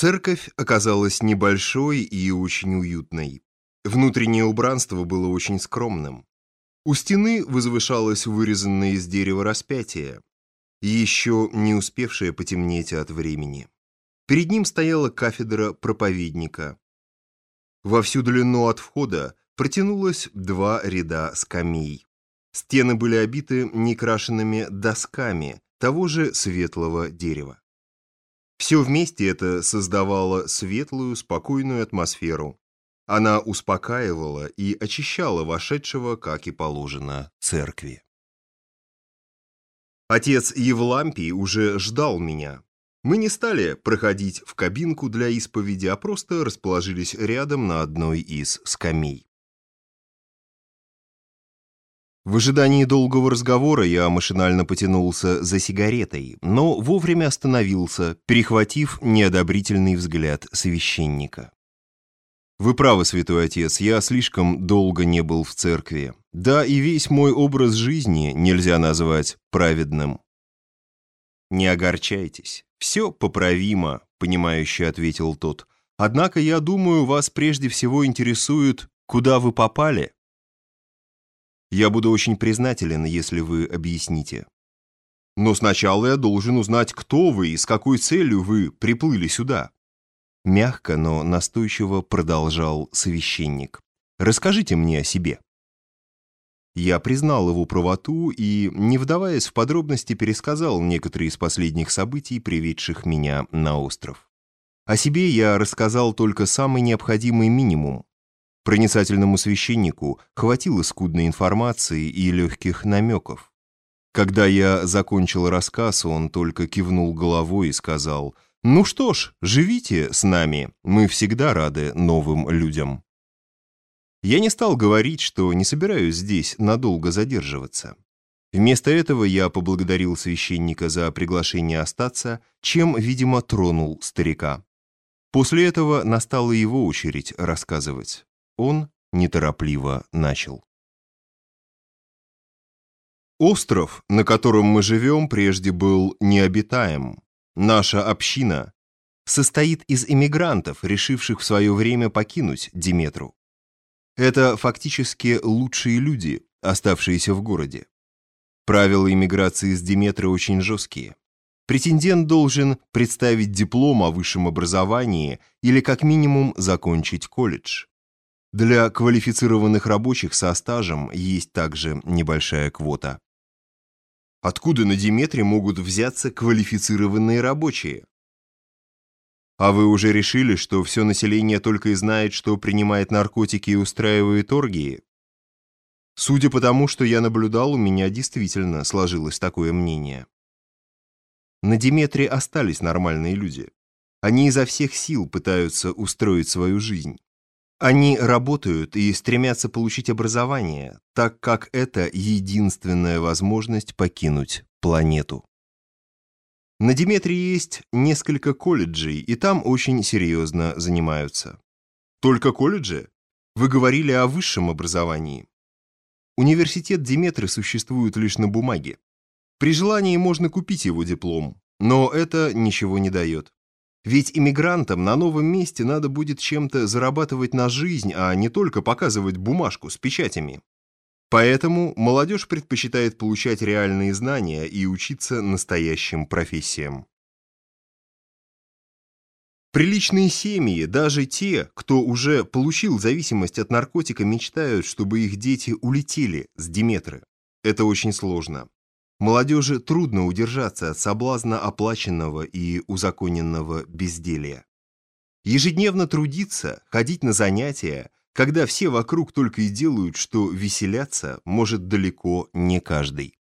Церковь оказалась небольшой и очень уютной. Внутреннее убранство было очень скромным. У стены возвышалось вырезанное из дерева распятие, еще не успевшее потемнеть от времени. Перед ним стояла кафедра проповедника. Во всю длину от входа протянулось два ряда скамей. Стены были обиты некрашенными досками того же светлого дерева. Все вместе это создавало светлую, спокойную атмосферу. Она успокаивала и очищала вошедшего, как и положено, церкви. Отец Евлампий уже ждал меня. Мы не стали проходить в кабинку для исповеди, а просто расположились рядом на одной из скамей. В ожидании долгого разговора я машинально потянулся за сигаретой, но вовремя остановился, перехватив неодобрительный взгляд священника. «Вы правы, святой отец, я слишком долго не был в церкви. Да и весь мой образ жизни нельзя назвать праведным». «Не огорчайтесь, все поправимо», — понимающе ответил тот. «Однако, я думаю, вас прежде всего интересует, куда вы попали?» Я буду очень признателен, если вы объясните. Но сначала я должен узнать, кто вы и с какой целью вы приплыли сюда. Мягко, но настойчиво продолжал священник. Расскажите мне о себе. Я признал его правоту и, не вдаваясь в подробности, пересказал некоторые из последних событий, приведших меня на остров. О себе я рассказал только самый необходимый минимум, Проницательному священнику хватило скудной информации и легких намеков. Когда я закончил рассказ, он только кивнул головой и сказал, «Ну что ж, живите с нами, мы всегда рады новым людям». Я не стал говорить, что не собираюсь здесь надолго задерживаться. Вместо этого я поблагодарил священника за приглашение остаться, чем, видимо, тронул старика. После этого настала его очередь рассказывать. Он неторопливо начал. Остров, на котором мы живем, прежде был необитаем. Наша община состоит из иммигрантов, решивших в свое время покинуть Диметру. Это фактически лучшие люди, оставшиеся в городе. Правила иммиграции с Диметры очень жесткие. Претендент должен представить диплом о высшем образовании или как минимум закончить колледж. Для квалифицированных рабочих со стажем есть также небольшая квота. Откуда на Диметре могут взяться квалифицированные рабочие? А вы уже решили, что все население только и знает, что принимает наркотики и устраивает оргии? Судя по тому, что я наблюдал, у меня действительно сложилось такое мнение. На Диметре остались нормальные люди. Они изо всех сил пытаются устроить свою жизнь. Они работают и стремятся получить образование, так как это единственная возможность покинуть планету. На Диметре есть несколько колледжей, и там очень серьезно занимаются. Только колледжи? Вы говорили о высшем образовании. Университет Диметры существует лишь на бумаге. При желании можно купить его диплом, но это ничего не дает. Ведь иммигрантам на новом месте надо будет чем-то зарабатывать на жизнь, а не только показывать бумажку с печатями. Поэтому молодежь предпочитает получать реальные знания и учиться настоящим профессиям. Приличные семьи, даже те, кто уже получил зависимость от наркотика, мечтают, чтобы их дети улетели с Диметры. Это очень сложно. Молодежи трудно удержаться от соблазна оплаченного и узаконенного безделия. Ежедневно трудиться, ходить на занятия, когда все вокруг только и делают, что веселяться, может далеко не каждый.